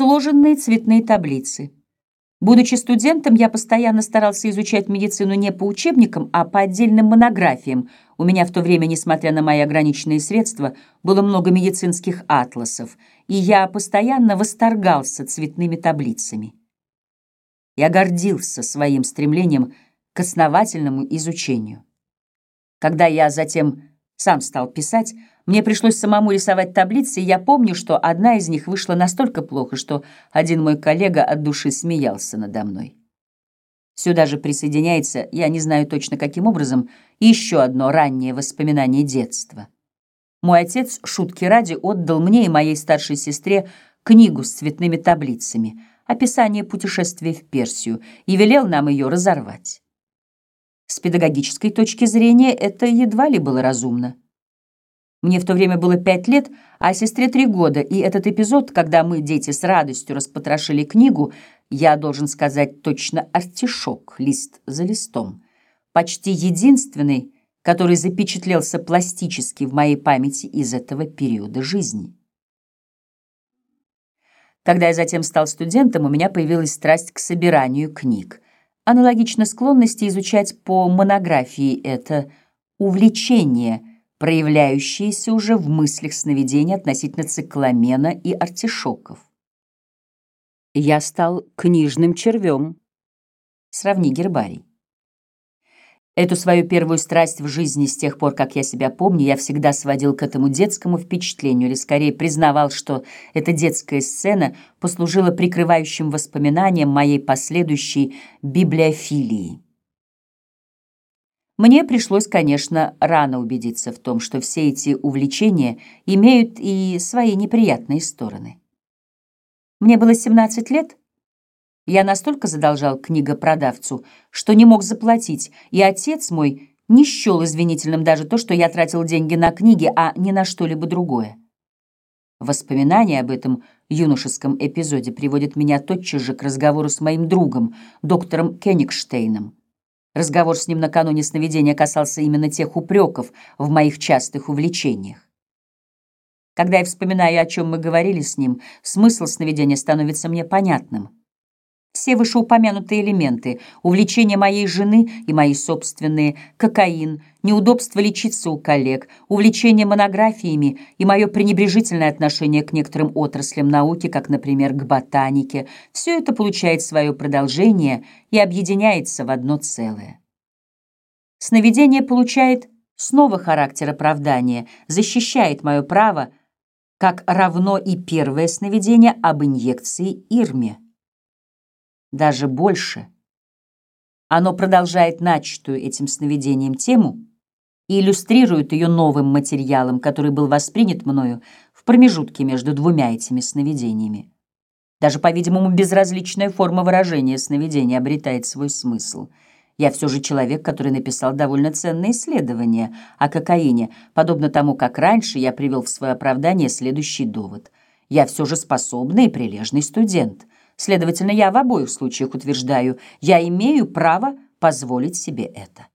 Сложенные цветные таблицы. Будучи студентом, я постоянно старался изучать медицину не по учебникам, а по отдельным монографиям. У меня в то время, несмотря на мои ограниченные средства, было много медицинских атласов, и я постоянно восторгался цветными таблицами. Я гордился своим стремлением к основательному изучению. Когда я затем сам стал писать, мне пришлось самому рисовать таблицы, и я помню, что одна из них вышла настолько плохо, что один мой коллега от души смеялся надо мной. Сюда же присоединяется, я не знаю точно каким образом, еще одно раннее воспоминание детства. Мой отец, шутки ради, отдал мне и моей старшей сестре книгу с цветными таблицами, описание путешествия в Персию, и велел нам ее разорвать. С педагогической точки зрения это едва ли было разумно. Мне в то время было пять лет, а сестре три года, и этот эпизод, когда мы, дети, с радостью распотрошили книгу, я должен сказать точно артишок, лист за листом, почти единственный, который запечатлелся пластически в моей памяти из этого периода жизни. Когда я затем стал студентом, у меня появилась страсть к собиранию книг. Аналогично склонности изучать по монографии это увлечение – проявляющиеся уже в мыслях сновидений относительно цикламена и артишоков. Я стал книжным червем. Сравни гербарий. Эту свою первую страсть в жизни с тех пор, как я себя помню, я всегда сводил к этому детскому впечатлению, или скорее признавал, что эта детская сцена послужила прикрывающим воспоминанием моей последующей библиофилии. Мне пришлось, конечно, рано убедиться в том, что все эти увлечения имеют и свои неприятные стороны. Мне было 17 лет. Я настолько задолжал книгопродавцу, что не мог заплатить, и отец мой не счел извинительным даже то, что я тратил деньги на книги, а не на что-либо другое. Воспоминания об этом юношеском эпизоде приводят меня тотчас же к разговору с моим другом, доктором Кенигштейном. Разговор с ним накануне сновидения касался именно тех упреков в моих частых увлечениях. Когда я вспоминаю, о чем мы говорили с ним, смысл сновидения становится мне понятным. Все вышеупомянутые элементы, увлечения моей жены и мои собственные, кокаин, неудобство лечиться у коллег, увлечение монографиями и мое пренебрежительное отношение к некоторым отраслям науки, как, например, к ботанике, все это получает свое продолжение и объединяется в одно целое. Сновидение получает снова характер оправдания, защищает мое право, как равно и первое сновидение об инъекции Ирме даже больше. Оно продолжает начатую этим сновидением тему и иллюстрирует ее новым материалом, который был воспринят мною в промежутке между двумя этими сновидениями. Даже, по-видимому, безразличная форма выражения сновидения обретает свой смысл. Я все же человек, который написал довольно ценное исследование о кокаине, подобно тому, как раньше я привел в свое оправдание следующий довод. Я все же способный и прилежный студент. Следовательно, я в обоих случаях утверждаю, я имею право позволить себе это.